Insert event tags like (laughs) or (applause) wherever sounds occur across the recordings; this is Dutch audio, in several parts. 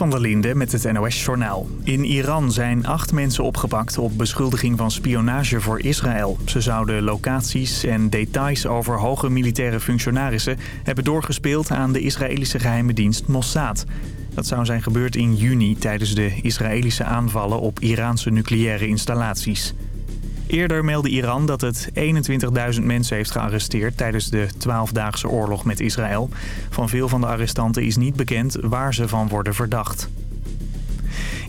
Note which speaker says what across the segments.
Speaker 1: van der Linde met het NOS-journaal. In Iran zijn acht mensen opgepakt op beschuldiging van spionage voor Israël. Ze zouden locaties en details over hoge militaire functionarissen... hebben doorgespeeld aan de Israëlische geheime dienst Mossad. Dat zou zijn gebeurd in juni tijdens de Israëlische aanvallen op Iraanse nucleaire installaties. Eerder meldde Iran dat het 21.000 mensen heeft gearresteerd tijdens de 12-daagse oorlog met Israël. Van veel van de arrestanten is niet bekend waar ze van worden verdacht.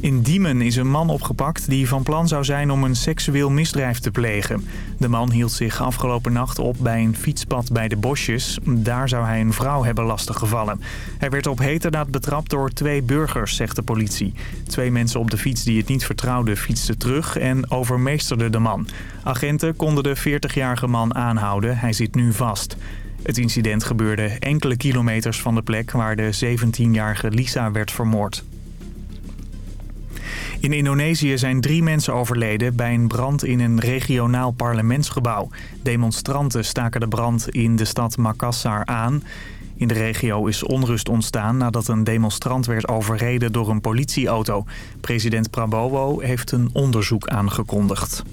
Speaker 1: In Diemen is een man opgepakt die van plan zou zijn om een seksueel misdrijf te plegen. De man hield zich afgelopen nacht op bij een fietspad bij de bosjes. Daar zou hij een vrouw hebben lastiggevallen. Hij werd op heterdaad betrapt door twee burgers, zegt de politie. Twee mensen op de fiets die het niet vertrouwden fietsten terug en overmeesterden de man. Agenten konden de 40-jarige man aanhouden. Hij zit nu vast. Het incident gebeurde enkele kilometers van de plek waar de 17-jarige Lisa werd vermoord. In Indonesië zijn drie mensen overleden bij een brand in een regionaal parlementsgebouw. Demonstranten staken de brand in de stad Makassar aan. In de regio is onrust ontstaan nadat een demonstrant werd overreden door een politieauto. President Prabowo heeft een onderzoek aangekondigd.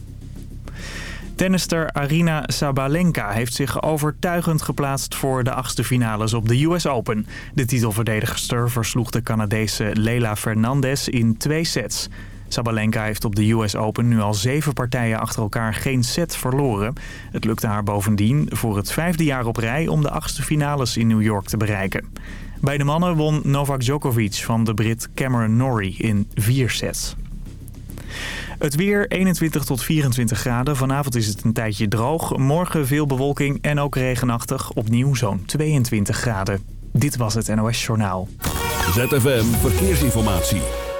Speaker 1: Tennister Arina Sabalenka heeft zich overtuigend geplaatst voor de achtste finales op de US Open. De titelverdedigster versloeg de Canadese Leila Fernandez in twee sets. Sabalenka heeft op de US Open nu al zeven partijen achter elkaar geen set verloren. Het lukte haar bovendien voor het vijfde jaar op rij om de achtste finales in New York te bereiken. Bij de mannen won Novak Djokovic van de Brit Cameron Norrie in vier sets. Het weer 21 tot 24 graden. Vanavond is het een tijdje droog. Morgen veel bewolking en ook regenachtig. Opnieuw zo'n 22 graden. Dit was het NOS Journaal.
Speaker 2: ZFM Verkeersinformatie.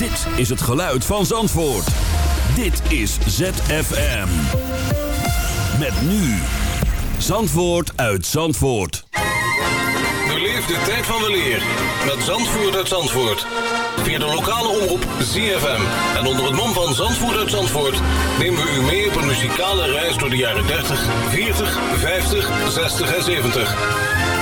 Speaker 2: Dit is het geluid van Zandvoort. Dit is ZFM. Met nu. Zandvoort uit Zandvoort.
Speaker 3: Beleef de tijd van de leer met Zandvoort uit Zandvoort. Via de lokale omroep ZFM. En onder het mom van Zandvoort uit Zandvoort... nemen we u mee op een muzikale reis door de jaren 30, 40, 50, 60 en 70.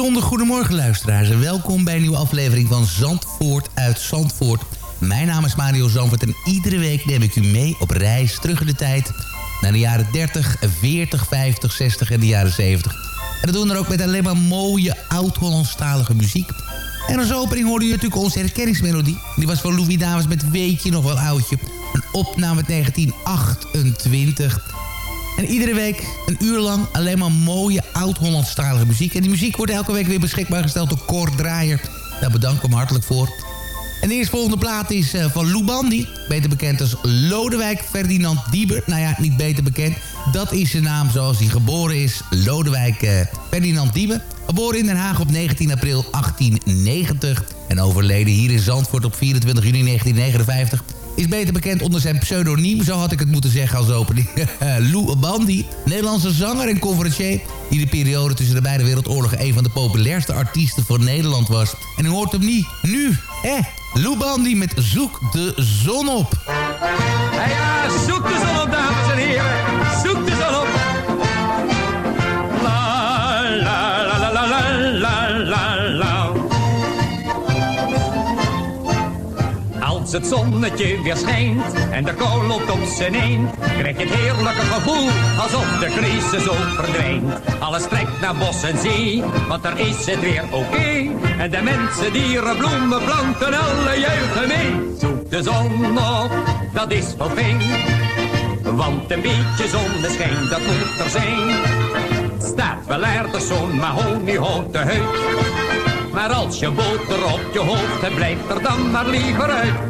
Speaker 4: bijzonder goedemorgen luisteraars en welkom bij een nieuwe aflevering van Zandvoort uit Zandvoort. Mijn naam is Mario Zandvoort en iedere week neem ik u mee op reis terug in de tijd... naar de jaren 30, 40, 50, 60 en de jaren 70. En dat doen we dan ook met alleen maar mooie oud-Hollandstalige muziek. En als opening hoorde je natuurlijk onze herkenningsmelodie. Die was van Louis Davis met Weet je nog wel oudje. Een opname uit 1928... En iedere week een uur lang alleen maar mooie oud-Hollandstalige muziek. En die muziek wordt elke week weer beschikbaar gesteld door Cor Draaier. Daar bedank ik hem hartelijk voor. En de eerstvolgende plaat is uh, van Lou Bandy. Beter bekend als Lodewijk Ferdinand Dieber. Nou ja, niet beter bekend. Dat is zijn naam zoals hij geboren is. Lodewijk uh, Ferdinand Dieber. Geboren in Den Haag op 19 april 1890. En overleden hier in Zandvoort op 24 juni 1959 is beter bekend onder zijn pseudoniem, zo had ik het moeten zeggen als opening. (laughs) Lou Bandy, Nederlandse zanger en conferencier... die de periode tussen de beide wereldoorlogen... een van de populairste artiesten van Nederland was. En u hoort hem niet, nu, hè? Lou Bandy met Zoek de Zon op.
Speaker 5: Ja, zoek de zon op, dames en heren. Zoek de Als het zonnetje weer schijnt en de kou loopt op zijn eind, krijg je het heerlijke gevoel alsof de crisis ook verdwijnt. Alles trekt naar bos en zee, want daar is het weer oké. En de mensen, dieren, bloemen, planten, alle juichen mee. Zoek de zon op, dat is wel fijn. Want een beetje zonneschijn, dat moet er zijn. Staat wel ergens zo'n mahoniehouten huid. Maar als je boter op je hoofd hebt, blijf er dan maar liever uit.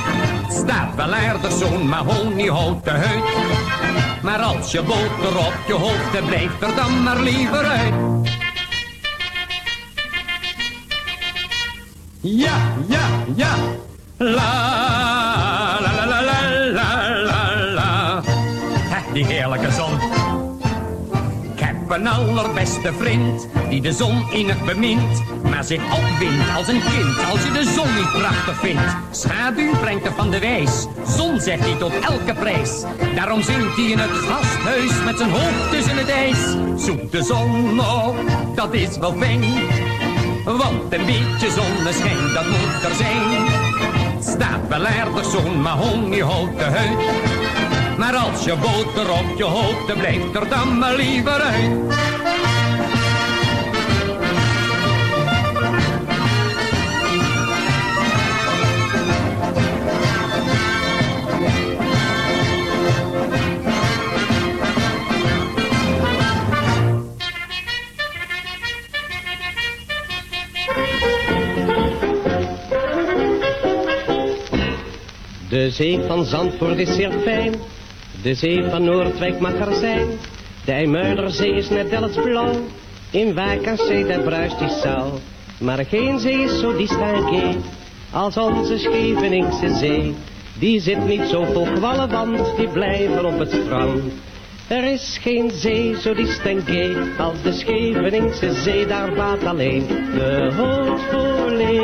Speaker 5: Staat wel aardig zo'n mahoniehouten huid. Maar als je boter op je hoofd hebt, blijf er dan maar liever uit. Ja, ja, ja. La, een allerbeste vriend, die de zon innig bemint. Maar zich opwindt als een kind, als je de zon niet prachtig vindt. Schaduw brengt er van de wijs, zon zegt hij tot elke prijs. Daarom zingt hij in het gasthuis met zijn hoofd tussen het ijs. Zoek de zon op, dat is wel fijn. Want een beetje zonneschijn, dat moet er zijn. Het staat wel aardig zo'n mahoniehouten huid. Maar als je boter op je hoofd, blijft er dan maar liever uit.
Speaker 6: De zee van Zandvoort is zeer fijn, de zee van Noordwijk mag er zijn. De IJmuiderzee is net blauw, in Wijk en Zee daar bruist die zaal. Maar geen zee is zo distingué als onze Scheveningse zee. Die zit niet zo vol kwallen, want die blijven op het strand. Er is geen zee zo distingué als de Scheveningse zee, daar baat alleen de Haute-Volée.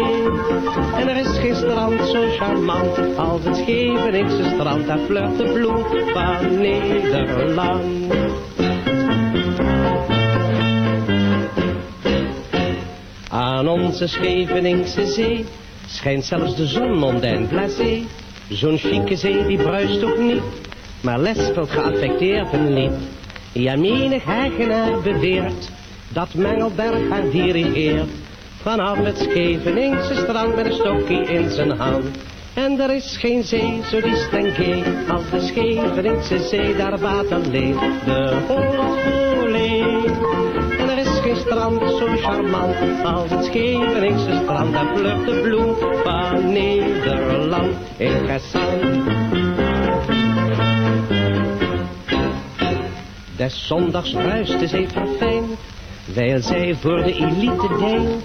Speaker 6: En er is geen strand zo charmant als het Scheveningse strand, daar flirt de bloem van Nederland. Aan onze Scheveningse zee schijnt zelfs de zon mondain blasé. Zo'n chique zee die bruist ook niet, maar lespelt geaffecteerd een lied. Ja, menig beweert dat Mengelberg haar dirigeert. Vanaf het Scheveningse strand met een stokje in zijn hand. En er is geen zee zo distingué als de Scheveningse zee, daar baat alleen de Haute-Volée. En er is geen strand zo charmant als het Scheveningse strand, daar vlucht de bloem van Nederland. Interessant. Des zondags bruist de zee verfijn, wijl zij voor de elite deelt.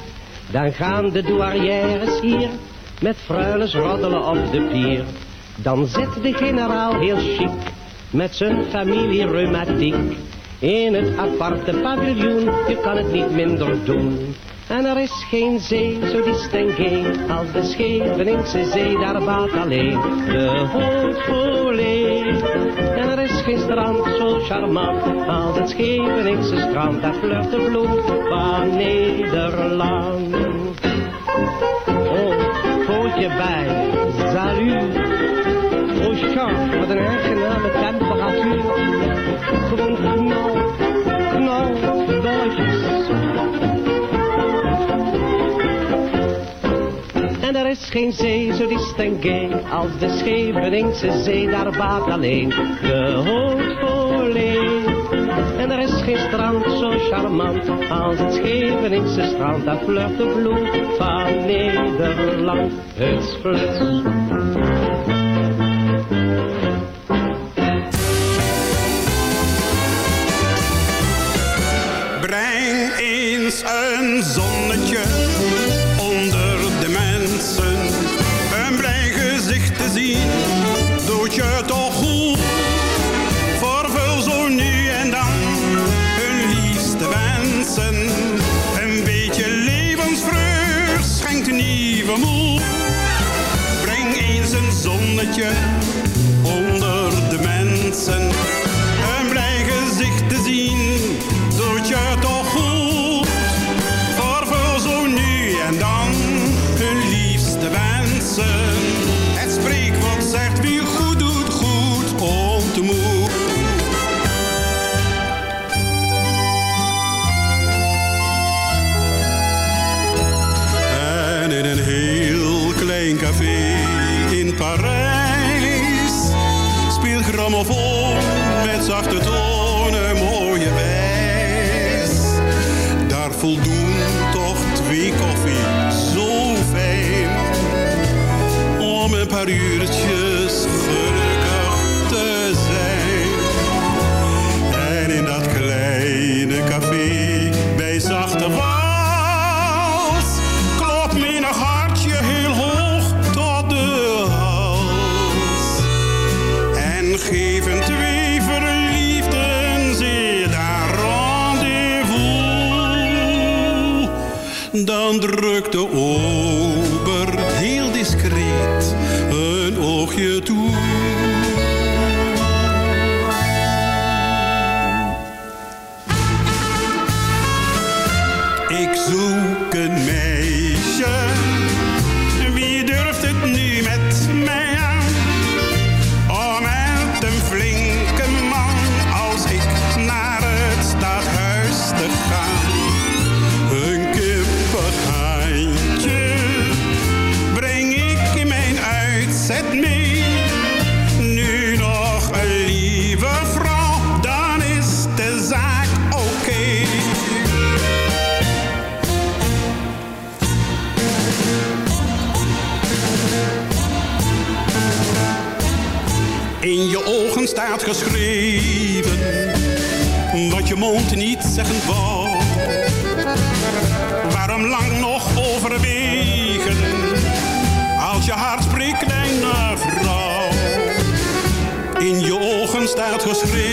Speaker 6: Dan gaan de douarières hier met fruiles roddelen op de pier. Dan zit de generaal heel chic met zijn familie reumatiek. In het aparte paviljoen, je kan het niet minder doen. En er is geen zee zo distingué als de Scheveningse zee, daar baat alleen de Haute-Volée. En er is geen strand zo charmant als het Scheveningse strand, daar flirt de bloem van Nederland. Oh, pootje bij, salut. Oh, schat, wat een aangename temperatuur. Gewoon knal, is geen zee zo distingué als de Scheveningse zee, daar baat alleen de Haute-Volée. En er is geen strand zo charmant als het Scheveningse strand, daar flirt de bloem van Nederland. Het flits.
Speaker 7: Breng eens een zonnetje zonnetje je mond niet zeggen wou. Waarom lang nog overwegen, als je hart spreekt, kleine vrouw. In je ogen staat geschreven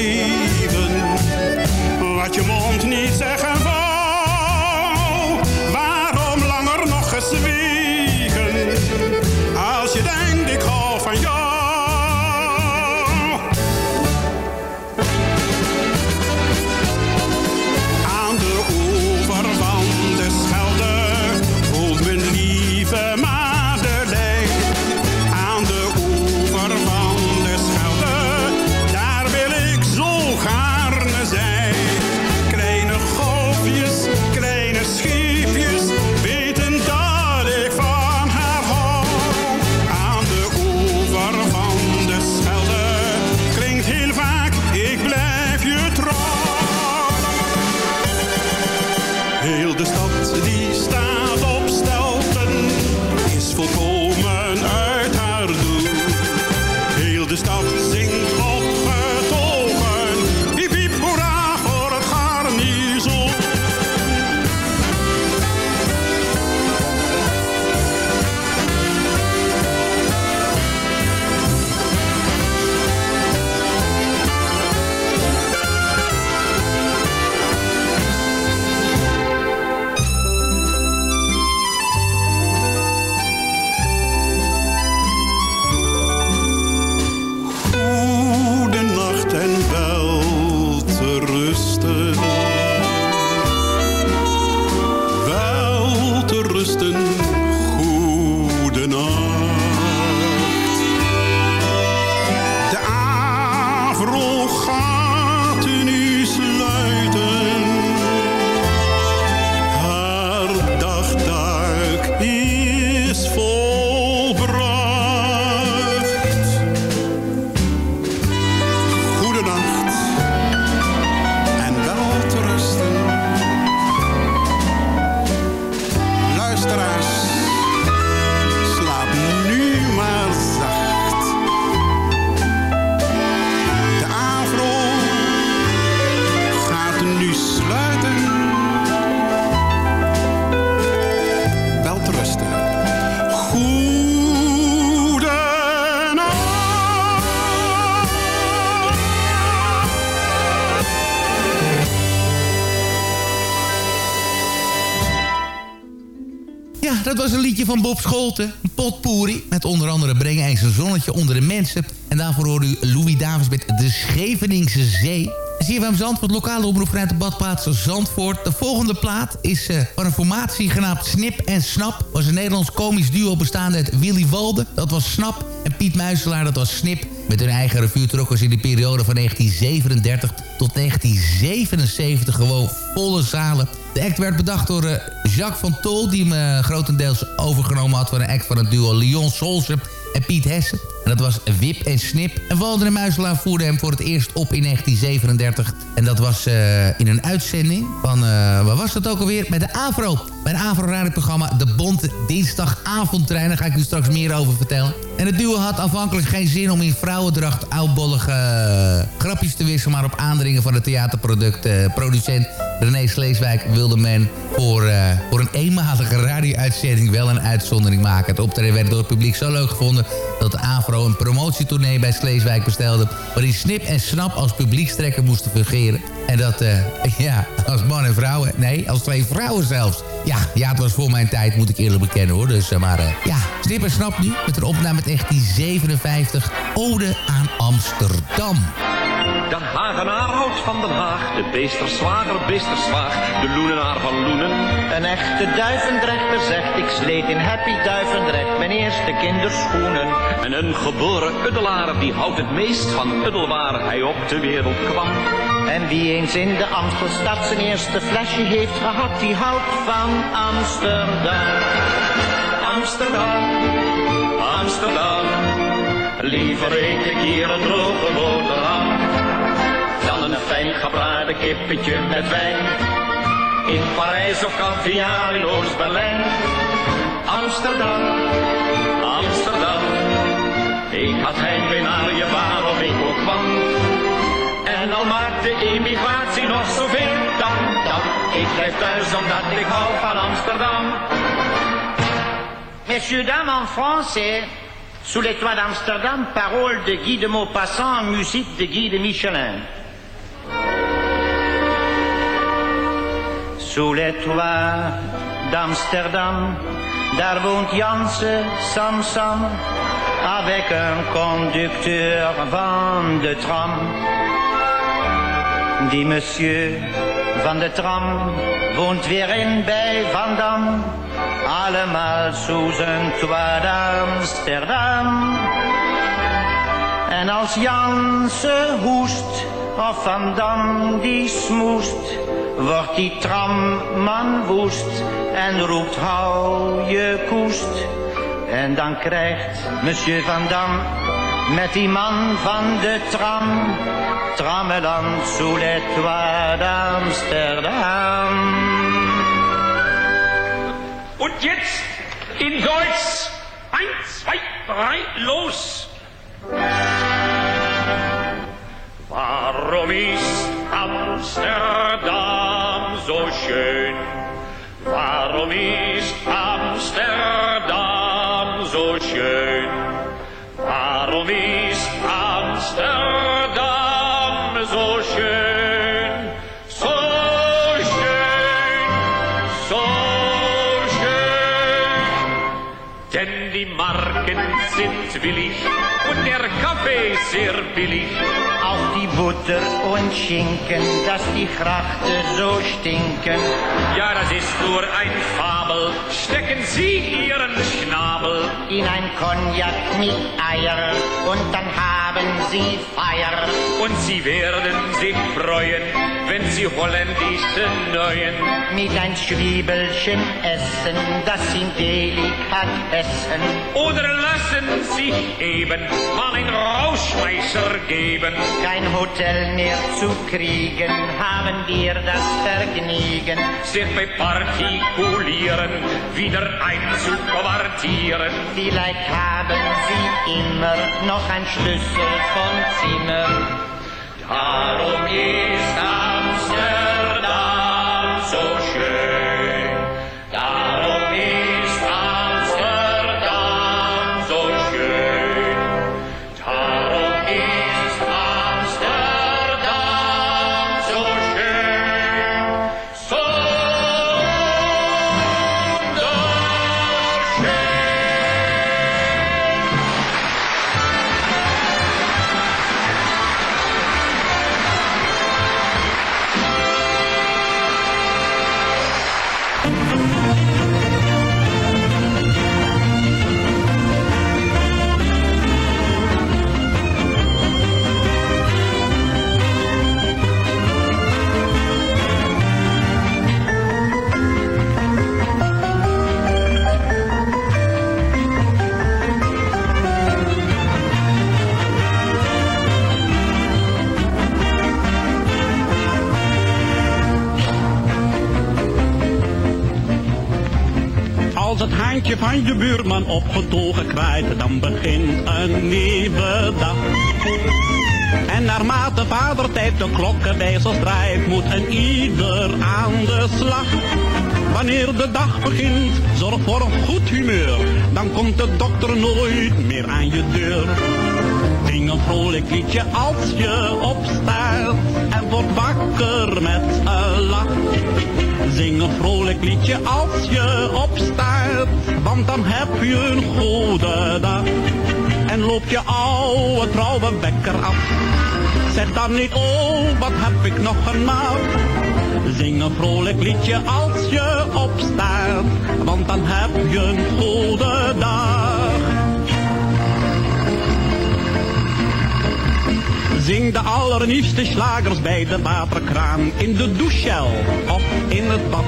Speaker 7: van
Speaker 4: Bob Scholten, Potpourri... met onder andere Breng eens een zonnetje onder de mensen. En daarvoor hoorde u Louis Davis met De Scheveningse Zee. Zie van Zandvoort, lokale omroep vanuit de badplaats Zandvoort. De volgende plaat is eh, van een formatie genaamd Snip en Snap. Was een Nederlands komisch duo bestaande uit Willy Walde, dat was Snap. En Piet Muiselaar, dat was Snip. Met hun eigen revuurtrokkers in de periode van 1937 tot 1977 gewoon volle zalen. De act werd bedacht door... Eh, Jacques van Tol... die hem uh, grotendeels overgenomen had van een act van het duo Leon Solse en Piet Hessen. En dat was Wip en Snip. En Walder en Muiselaar voerden hem voor het eerst op in 1937. En dat was uh, in een uitzending van, uh, waar was dat ook alweer? Bij de AVRO. Bij het AVRO-radioprogramma De Bonte Dinsdagavondtrein. Daar ga ik u straks meer over vertellen. En het duo had afhankelijk geen zin om in vrouwendracht oudbollige grapjes te wisselen... maar op aandringen van de theaterproducent René Sleeswijk wilde men voor, uh, voor een eenmalige radio-uitzending wel een uitzondering maken. Het optreden werd door het publiek zo leuk gevonden dat de AVRO een promotietournee bij Sleeswijk bestelde... waarin Snip en Snap als publiekstrekker moesten fungeren. En dat, uh, (laughs) ja, als man en vrouwen. Nee, als twee vrouwen zelfs. Ja, ja, het was voor mijn tijd, moet ik eerlijk bekennen hoor. Dus, uh, ja, Snip en Snap nu met een opname uit 1957. Ode aan Amsterdam.
Speaker 8: De Hagenaar houdt van Den Haag, de beesterswager beesterswaag, de loenenaar van Loenen.
Speaker 9: Een echte duivendrechter zegt, ik sleet in Happy Duivendrecht mijn eerste kinderschoenen.
Speaker 8: En een geboren uddelaar, die houdt het meest van uddelwaar hij op de wereld kwam.
Speaker 9: En wie eens in de Amstelstad zijn eerste flesje heeft gehad, die houdt van Amsterdam.
Speaker 8: Amsterdam, Amsterdam, liever eet ik hier een droge boterham fijn gebraden kippetje met wijn. In Parijs of Caviar in Oost-Berlijn. Amsterdam, Amsterdam. Ik had heimwee naar je waarom ik ook kwam. En al maakt de emigratie nog zoveel dan, dan. Ik blijf thuis omdat ik hou van Amsterdam.
Speaker 9: Messieurs, dames, en français. Sous les toits d'Amsterdam, paroles de Guy de Maupassant, musique de Guy de Michelin. Sous les toits d'Amsterdam, daar woont Janse Samsam, avec un conducteur van de tram. Die monsieur van de tram woont weer in bij Van Dam, allemaal sous een d'Amsterdam. En als Janse hoest, of Van Dam die smoest, wordt die tramman woest en roept hou je koest. En dan krijgt monsieur Van Dam met die man van de tram, trammeland sous les toits d'Amsterdam.
Speaker 8: Und jetzt in Deutsch. Eins, zwei, drei, los! Warum ist Amsterdam? Warum ist Amsterdam so schön? Warum ist Amsterdam so schön? So schön, so schön. Denn die Marken sind willig und der Kaffee sehr billig.
Speaker 9: Auch die Butter und Schinken, dass die Grachten so stinken.
Speaker 8: Ja, das ist nur ein Fabel. Stecken Sie Ihren Schnabel
Speaker 9: in ein Cognac mit Eier und dann haben Sie Feier.
Speaker 8: und Sie werden sich freuen, wenn Sie holländische Neuen
Speaker 9: Mit ein Zwiebelchen essen, das in Delikatessen.
Speaker 8: oder lassen sich eben mal ein Rausschmeißer geben.
Speaker 9: Kein Hotel mehr zu kriegen, haben wir das Vergnügen.
Speaker 8: Sich bei Partikulieren wieder einzuquartieren.
Speaker 9: Vielleicht haben Sie immer noch ein Schlüssel vom Zimmer.
Speaker 8: Darum ist
Speaker 10: je buurman opgetogen krijt, dan begint een nieuwe dag. En naarmate vader tijd de klokken bij zich draait, moet een ieder aan de slag. Wanneer de dag begint, zorg voor een goed humeur, dan komt de dokter nooit meer aan je deur. Zing een vrolijk liedje als je opstaat en wordt wakker met een lach. Zing een vrolijk liedje als je opstaat, want dan heb je een goede dag. En loop je oude trouwe wekker af. Zeg dan niet, oh, wat heb ik nog een maat. Zing een vrolijk liedje als je opstaat, want dan heb je een goede dag. Zing de allernieuwste slagers bij de waterkraan, in de douchel of in het bad.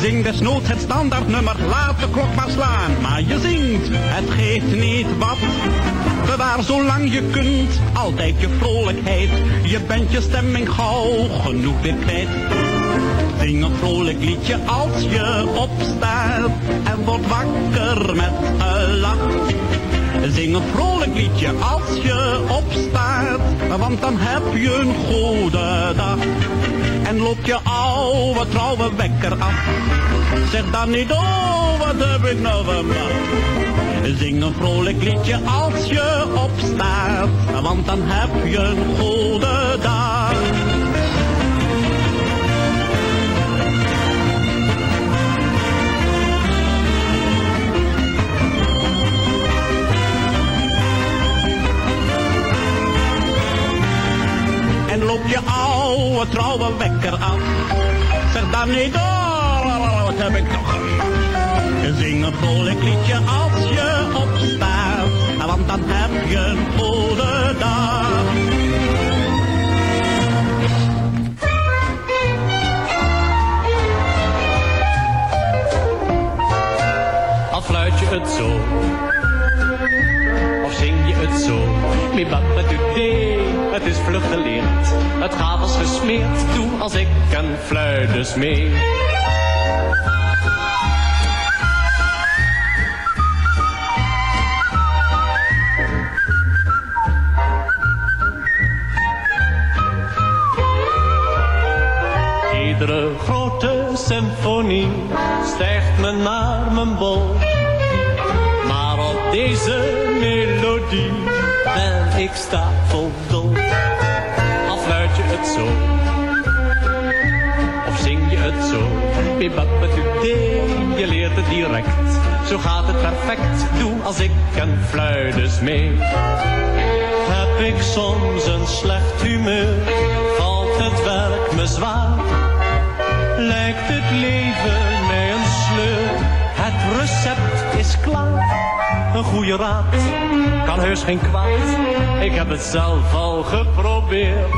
Speaker 10: Zing desnoods het standaardnummer, laat de klok maar slaan. Maar je zingt, het geeft niet wat. Bewaar zolang je kunt, altijd je vrolijkheid. Je bent je stemming gauw genoeg weer kwijt. Zing een vrolijk liedje als je opstaat en wordt wakker met een lach. Zing een vrolijk liedje als je opstaat, want dan heb je een goede dag. En loopt je oude trouwe wekker af. Zeg dan niet, oh wat heb ik nou. Zing een vrolijk liedje als je opstaat, want dan heb je een goede dag. Loop je oude trouwe wekker af. Zeg dan niet door, wat heb ik nog? Zing een vrolijk liedje als je opstaat, want dan heb je een goede dag.
Speaker 11: Fluit je het zo, of zing je het zo. Today, het is vlug geleerd. Het gaat als gesmeerd, doe als ik en fluit dus mee. Iedere grote symfonie stijgt me naar mijn bol. Maar op deze melodie ben ik stapeldol. Al fluit je het zo, of zing je het zo. Je leert het direct. Zo gaat het perfect, doe als ik en fluit dus mee. Heb ik soms een slecht humeur, valt het werk me zwaar. Lijkt het leven mij een sleur, het recept is klaar. Een goede raad kan heus geen kwaad. Ik heb het zelf al geprobeerd.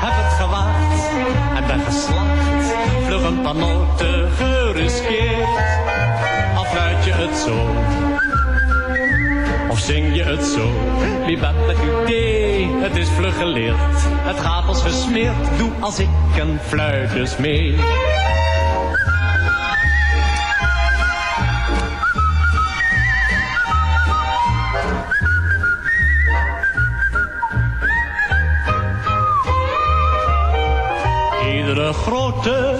Speaker 11: Heb het gewaagd en ben geslaagd. Vlug een paar noten geriskeerd. Al fluit je het zo. Of zing je het zo? Bibabadudee, het is vlug geleerd. Het gaat als gesmeerd, doe als ik en fluit mee.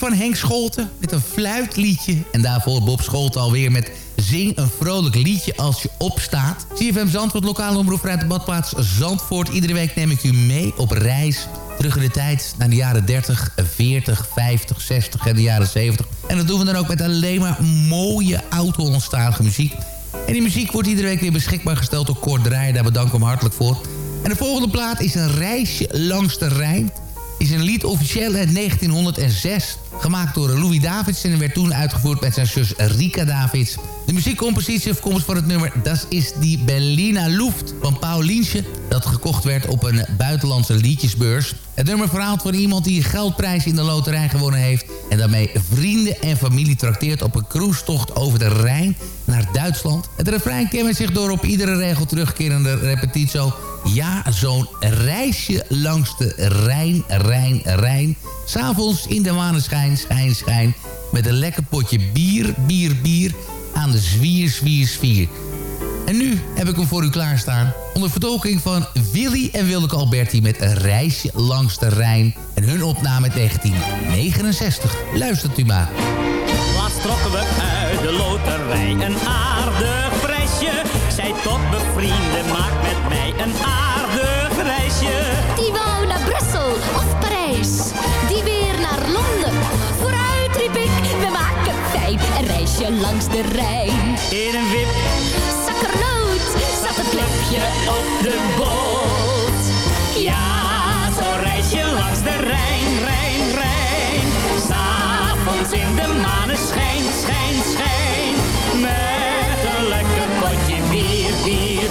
Speaker 4: Van Henk Scholten met een fluitliedje. En daarvoor Bob Scholten alweer met Zing een vrolijk liedje als je opstaat. CFM Zandvoort, lokale omroep uit de badplaats Zandvoort. Iedere week neem ik u mee op reis terug in de tijd naar de jaren 30, 40, 50, 60 en de jaren 70. En dat doen we dan ook met alleen maar mooie oud-Hollandstalige muziek. En die muziek wordt iedere week weer beschikbaar gesteld door Kort. Daar bedank ik hem hartelijk voor. En de volgende plaat is een reisje langs de Rijn is een lied officieel uit 1906. Gemaakt door Louis Davids en werd toen uitgevoerd met zijn zus Rika Davids. De muziekcompositie afkomst van het nummer Das is die Berliner Luft van Paul Liensje... dat gekocht werd op een buitenlandse liedjesbeurs. Het nummer verhaalt van iemand die een geldprijs in de loterij gewonnen heeft... en daarmee vrienden en familie trakteert op een cruisetocht over de Rijn naar Duitsland. Het refrein kenmerkt zich door op iedere regel terugkerende repetitio... Ja, zo'n reisje langs de Rijn, Rijn, Rijn. S'avonds in de maneschijn, schijn, schijn. Met een lekker potje bier, bier, bier. Aan de zwier, zwier, zwier. En nu heb ik hem voor u klaarstaan. Onder vertolking van Willy en Willeke Alberti met een reisje langs de Rijn. En hun opname 1969. Luistert u maar.
Speaker 12: Laatst trokken we uit de loterij een aardig prijsje. Zij tot bevrienden, maak met mij een aardig reisje.
Speaker 13: Die wou naar Brussel of Parijs, die weer naar Londen. Vooruit riep ik, we maken fijn een reisje langs de Rijn.
Speaker 12: In een wip,
Speaker 13: zakkernoot, zat het klepje op de boot.
Speaker 12: Ja,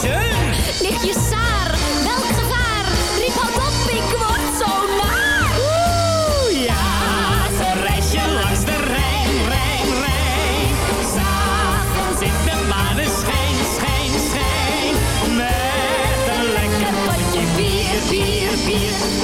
Speaker 12: toen schön.
Speaker 13: Nichtje Saar, welk gevaar? Riep hard op, ik word zo naar.
Speaker 12: Oeh, ja, zo'n reisje langs de Rijn, Rijn, Rijn. S'avonds in de maneschijn, schijn, schijn. Met een lekker potje bier, bier, bier.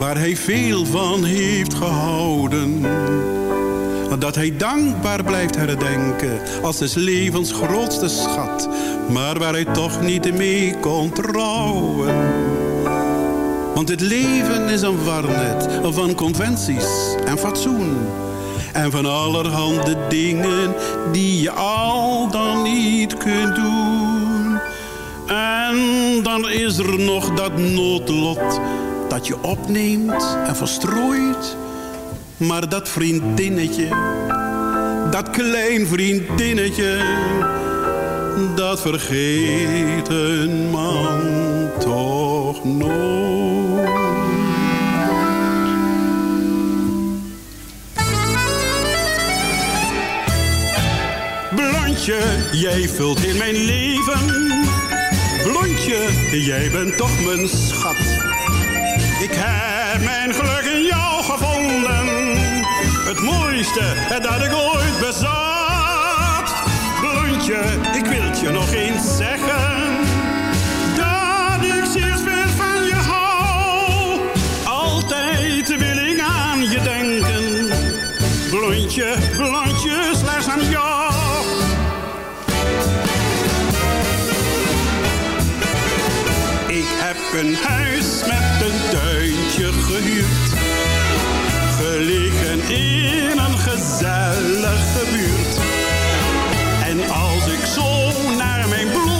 Speaker 14: Waar
Speaker 7: hij veel van heeft gehouden. Dat hij dankbaar blijft herdenken als des levens grootste schat. Maar waar hij toch niet mee kon trouwen. Want het leven is een warnet van conventies en fatsoen. En van allerhande dingen die je al dan niet kunt doen. En dan is er nog dat noodlot dat je opneemt en verstrooit. Maar dat vriendinnetje, dat klein vriendinnetje, dat vergeet een man toch nooit. Blondje, jij vult in mijn leven. Blondje, jij bent toch mijn schat. Ik heb mijn geluk in jou gevonden. Het mooiste dat ik ooit bezat. Blondje, ik wil het je nog eens zeggen. Dat ik zeer veel van je hou. Altijd wil ik aan je denken. Blondje, blondje, slechts aan jou. Heb een huis met een tuintje gehuurd. Gelegen in een gezellige buurt. En als ik zo naar mijn bloemetjes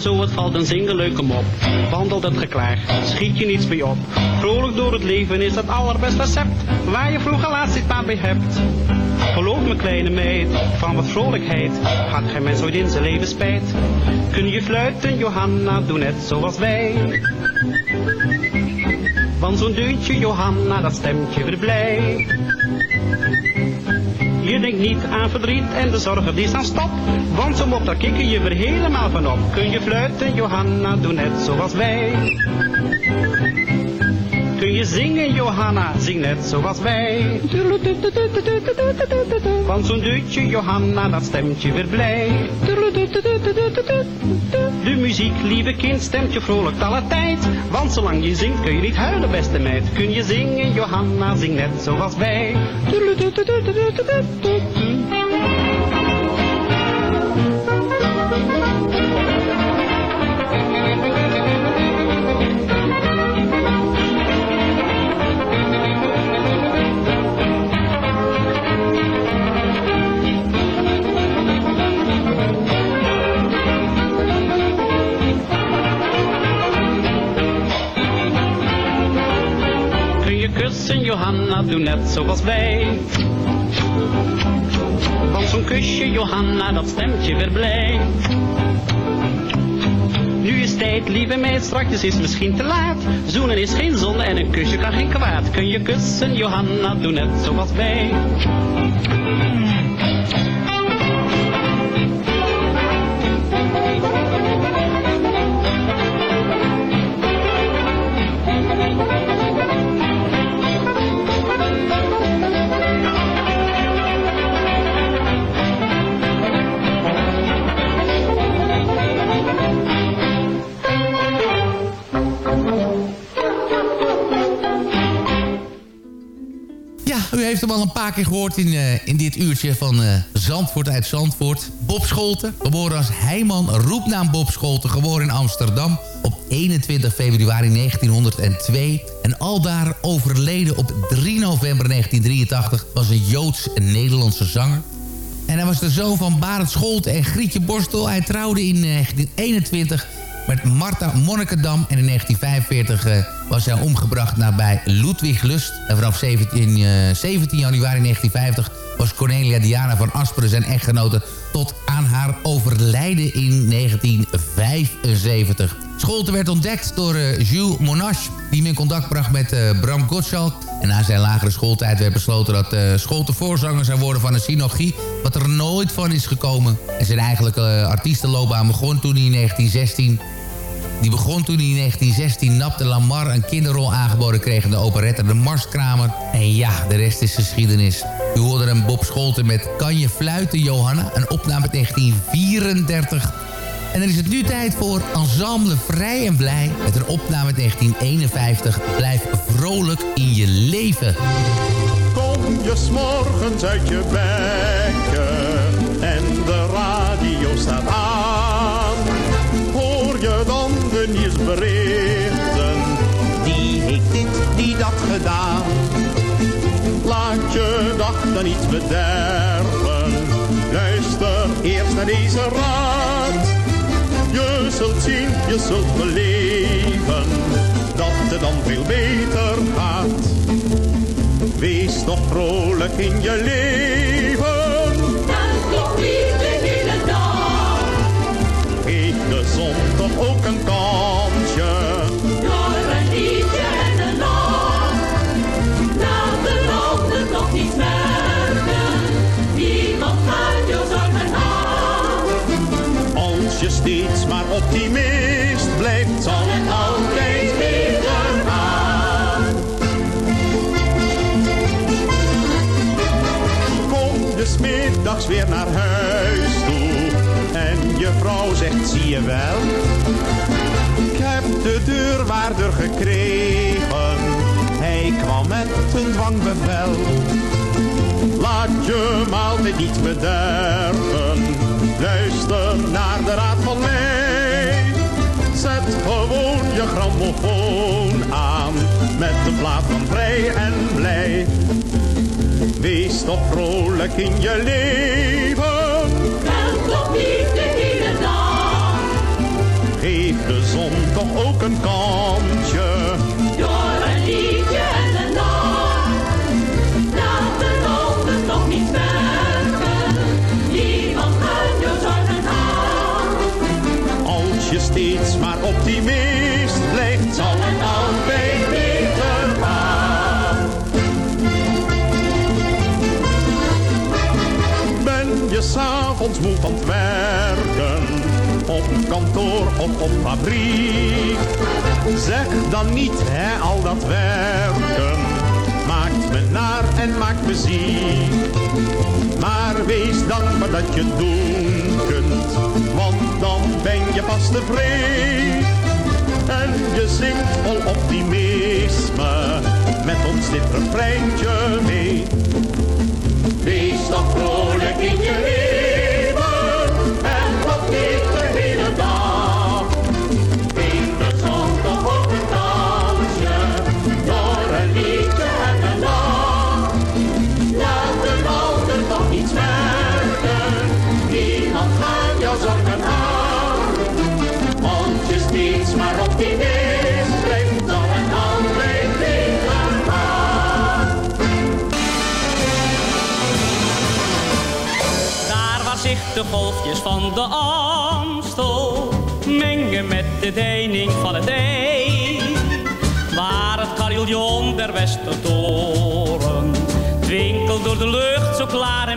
Speaker 11: Het
Speaker 15: zo wat valt, dan zing de leuke mop. Wandelt het geklaag, schiet je niets mee op. Vrolijk door het leven is het allerbeste recept, waar je vroeger laatst iets aan bij hebt. Geloof me kleine meid, van wat vrolijkheid had geen mens ooit in zijn leven spijt. Kun je fluiten, Johanna, doe net zoals wij. Want zo'n deuntje, Johanna, dat stemt je weer blij. Je denkt niet aan verdriet en de zorgen die staan stop. Want zo op, daar kikken je weer helemaal van op. Kun je fluiten, Johanna, doe net zoals wij. Kun je zingen, Johanna, zing net zoals wij. Want zo'n dutje, Johanna, dat stemt je weer blij. De muziek, lieve kind, stemt je vrolijk alle tijd. Want zolang je zingt kun je niet huilen, beste meid. Kun je zingen, Johanna, zing net zoals wij. Johanna, doe net zoals wij. Want zo'n kusje, Johanna, dat stemt je weer blij. Nu is tijd, lieve meid, straks is misschien te laat. Zoenen is geen zonde en een kusje kan geen kwaad. Kun je kussen, Johanna, doe net zoals wij.
Speaker 4: Hem al een paar keer gehoord in, eh, in dit uurtje van eh, Zandvoort uit Zandvoort. Bob Scholten, geboren als Heiman, roepnaam Bob Scholten, geboren in Amsterdam op 21 februari 1902. En aldaar overleden op 3 november 1983 was een Joods-Nederlandse zanger. En hij was de zoon van Barend Scholten en Grietje Borstel. Hij trouwde in 1921 met Marta Monnikendam. En in 1945 eh, was hij omgebracht nabij Ludwig Lust. En vanaf 17, eh, 17 januari 1950 was Cornelia Diana van Asperen zijn echtgenote... tot aan haar overlijden in 1975. Scholte werd ontdekt door eh, Jules Monash... die hem in contact bracht met eh, Bram Gottschalk. En na zijn lagere schooltijd werd besloten dat uh, Scholte voorzanger zou worden van een synagogie... wat er nooit van is gekomen. En zijn eigenlijke uh, artiestenloopbaan begon toen hij in 1916... Die begon toen hij in 1916 Nap de Lamar een kinderrol aangeboden kreeg in de operette De Marskramer. En ja, de rest is geschiedenis. U hoorde hem Bob Scholten met Kan je fluiten, Johanna? Een opname uit 1934. En dan is het nu tijd voor Ensemble Vrij en Blij... met een opname uit 1951. Blijf vrolijk in je leven.
Speaker 10: Kom je s'morgens uit je bekken en de radio staat aan. Hoor je dan de nieuwsberichten? Die heeft dit, die dat gedaan. Laat je dag dan niet bederven. Luister eerst naar deze raad. Je zult zien, je zult beleven. Dat het dan veel beter gaat. Wees toch vrolijk in je leven.
Speaker 16: En klopt niet de hele dag.
Speaker 10: Geef de zon toch ook een kansje.
Speaker 16: Niet
Speaker 10: bederven. Luister naar de raad van mij. Zet gewoon je grammofoon aan. Met de plaat van vrij en blij. Wees toch vrolijk in je leven.
Speaker 16: En klopt niet de hele dag.
Speaker 10: ook een kansje. S'avonds moe van het werken, op kantoor of op fabriek? Zeg dan niet, hè, al dat werken maakt me naar en maakt me ziek. Maar wees dankbaar dat je het doen kunt, want dan ben je pas tevreden. En je zingt vol optimisme, met ons dit refreintje mee. Wees toch vrolijk in je leven,
Speaker 12: van de Amstel mengen met de deining van het IJ. Waar het carillon der Westertoren twinkelt door de lucht zo klaar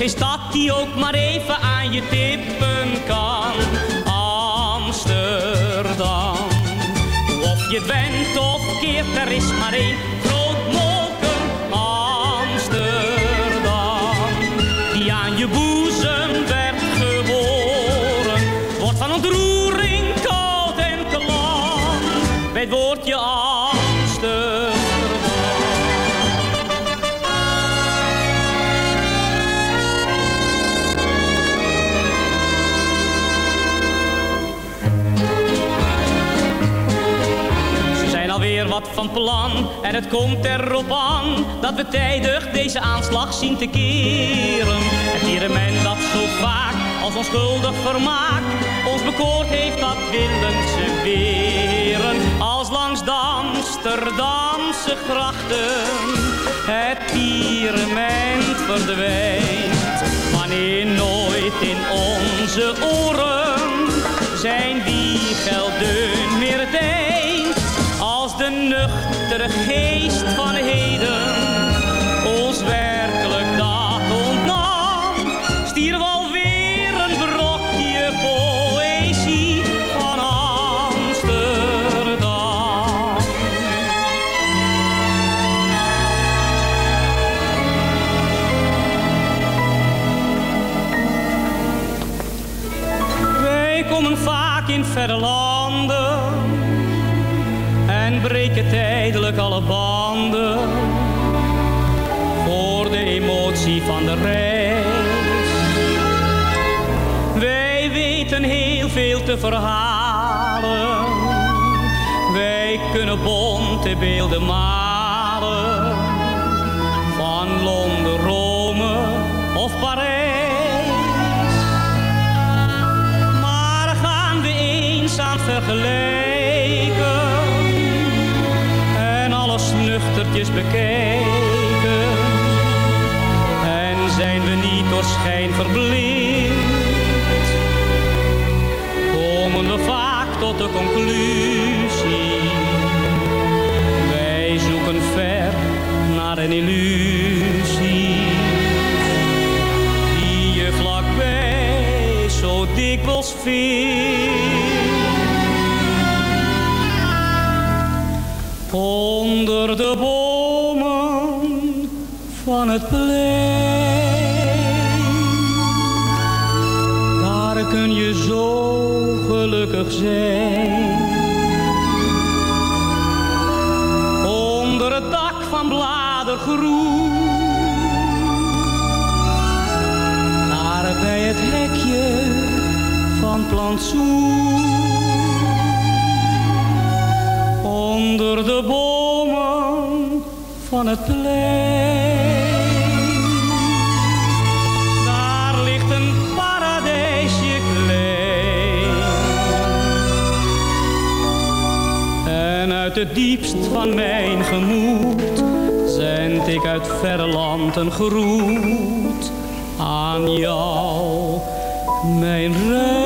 Speaker 12: geen stad die ook maar even aan je tippen kan. Amsterdam, of je bent of keert, er is maar één komt erop aan dat we tijdig deze aanslag zien te keren. Het tirement dat zo vaak als onschuldig vermaak ons bekoord heeft, dat willen ze weren. Als langs de Amsterdamse grachten het tirement verdwijnt. Wanneer nooit in onze oren zijn die gelden meer deint. Als de nuchtere geest van heden van de reis. Wij weten heel veel te verhalen, wij kunnen bonte beelden malen van Londen, Rome of Parijs. Maar gaan we eens aan vergelijken en alles nuchtertjes bekijken. Verblind, komen we vaak tot de conclusie. Wij zoeken ver naar een illusie die je vlakbij zo dikwijls vindt. Onder de bomen van het plein, kun je zo gelukkig zijn. Onder het dak van bladergroen. Daar bij het hekje van plantsoen. Onder de bomen van het plein. Het diepst van mijn gemoed zend ik uit verre land een groet aan jou, mijn Rembrandtsplein.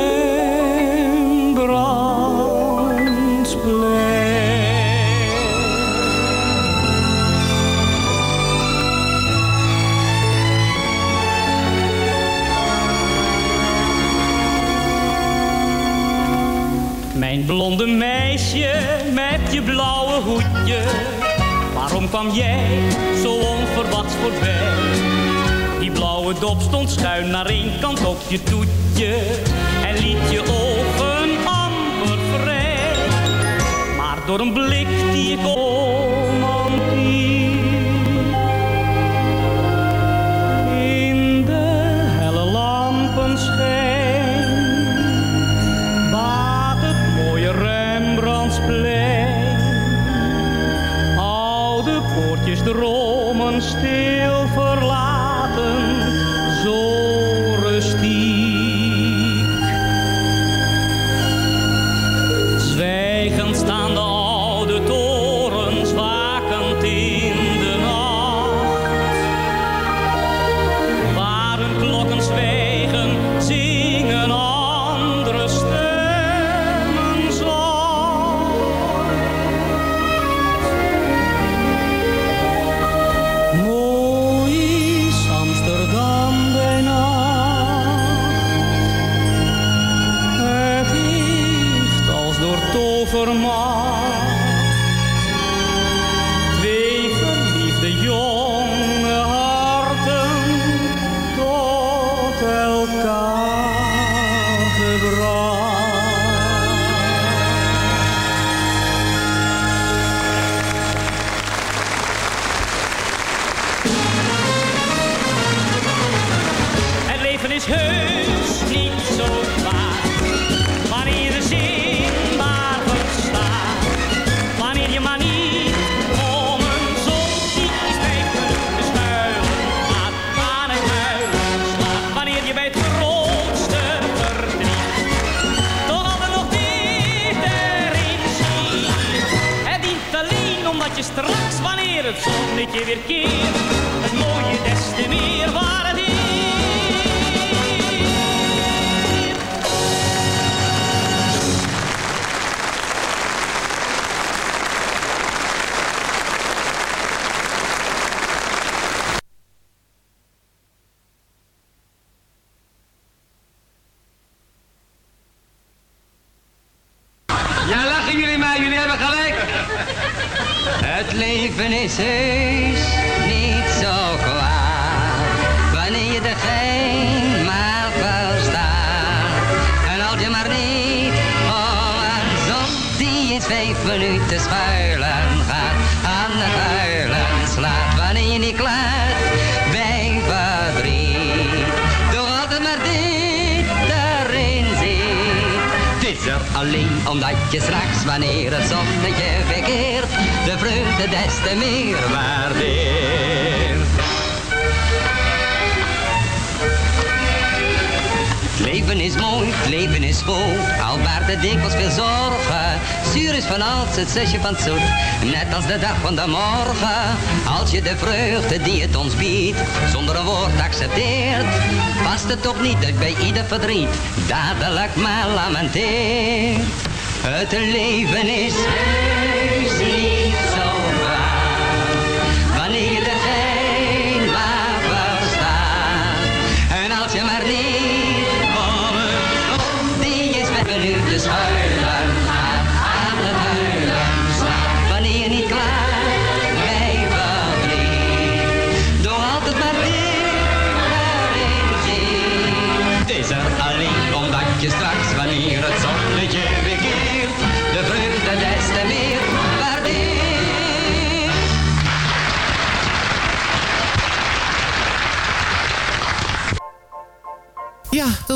Speaker 12: Kwam jij zo onverwachts voorbij? Die blauwe dop stond schuin naar één kant op je toetje. En liet je ogen amper vrij. Maar door een blik die ik romantiek minuten schuilen gaat. Aan het huilen slaat. Wanneer je
Speaker 5: niet klaart bij verdriet. Door altijd maar dit erin ziet. Het is er alleen omdat je straks, wanneer het zonnetje verkeert, de vreugde des te meer waardeert. Leven is mooi, leven is goed, al baart het dikwijls veel zorgen. Zuur is van alles het zusje van het zoet, net als de dag van de morgen. Als je de vreugde die het ons biedt, zonder een woord accepteert, past het toch niet dat bij ieder verdriet dadelijk maar lamenteert. Het leven is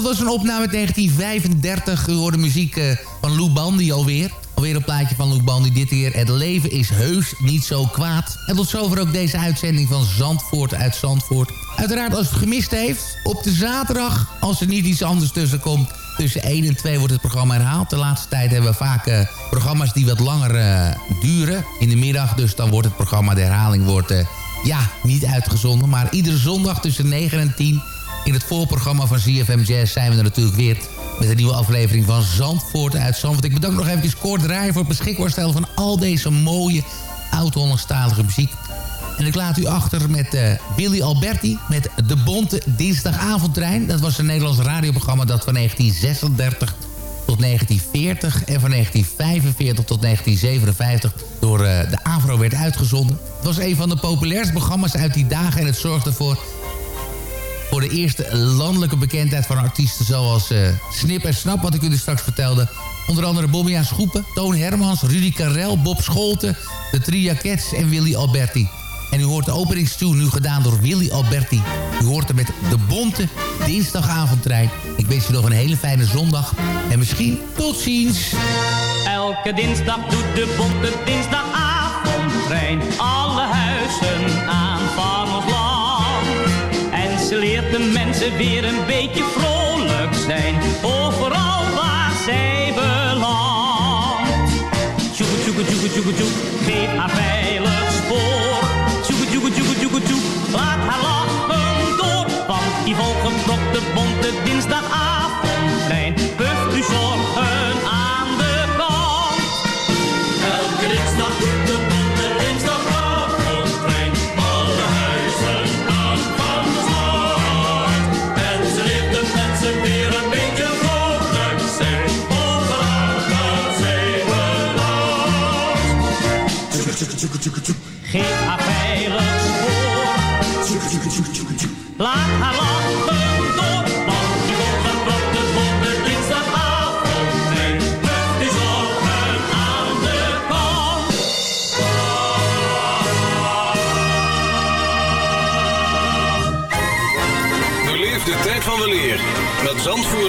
Speaker 4: was een opname uit 1935. U hoorde muziek uh, van Lou Bandy alweer. Alweer een plaatje van Lou Bandy. Dit keer Het leven is heus niet zo kwaad. En tot zover ook deze uitzending van Zandvoort uit Zandvoort. Uiteraard als het gemist heeft. Op de zaterdag, als er niet iets anders tussen komt... Tussen 1 en 2 wordt het programma herhaald. De laatste tijd hebben we vaak uh, programma's die wat langer uh, duren. In de middag, dus dan wordt het programma, de herhaling wordt... Ja, niet uitgezonden. Maar iedere zondag tussen 9 en 10... in het voorprogramma van ZFM Jazz zijn we er natuurlijk weer... met een nieuwe aflevering van Zandvoort uit Zandvoort. Ik bedank nog even Kort Draaien voor het beschikbaar stellen... van al deze mooie oud-Hollandstalige muziek. En ik laat u achter met uh, Billy Alberti met De Bonte Dinsdagavondtrein. Dat was een Nederlands radioprogramma dat van 1936 tot 1940 en van 1945 tot 1957 door uh, de AVRO werd uitgezonden. Het was een van de populairste programma's uit die dagen en het zorgde voor, voor de eerste landelijke bekendheid van artiesten zoals uh, Snip en Snap, wat ik u dus straks vertelde. Onder andere Bobbia Schoepen, Toon Hermans, Rudy Karel, Bob Scholten, de Tria Cats en Willy Alberti. En u hoort de openingstune nu gedaan door Willy Alberti. U hoort er met de bonte dinsdagavondtrein. Ik wens u nog een hele fijne zondag. En misschien tot ziens.
Speaker 12: Elke dinsdag doet de bonte dinsdagavondtrein. Alle huizen aan de mensen weer een beetje vrolijk zijn. Overal waar zij belandt. Tjoeke, tjoeke, tjoeke, tjoeke, tjoeke. Geef haar veilig spoor. Laat haar lachen door, want die volgeprokte bonte dinsdagavondtrein puft u zorgen Geef haar veilig Laat haar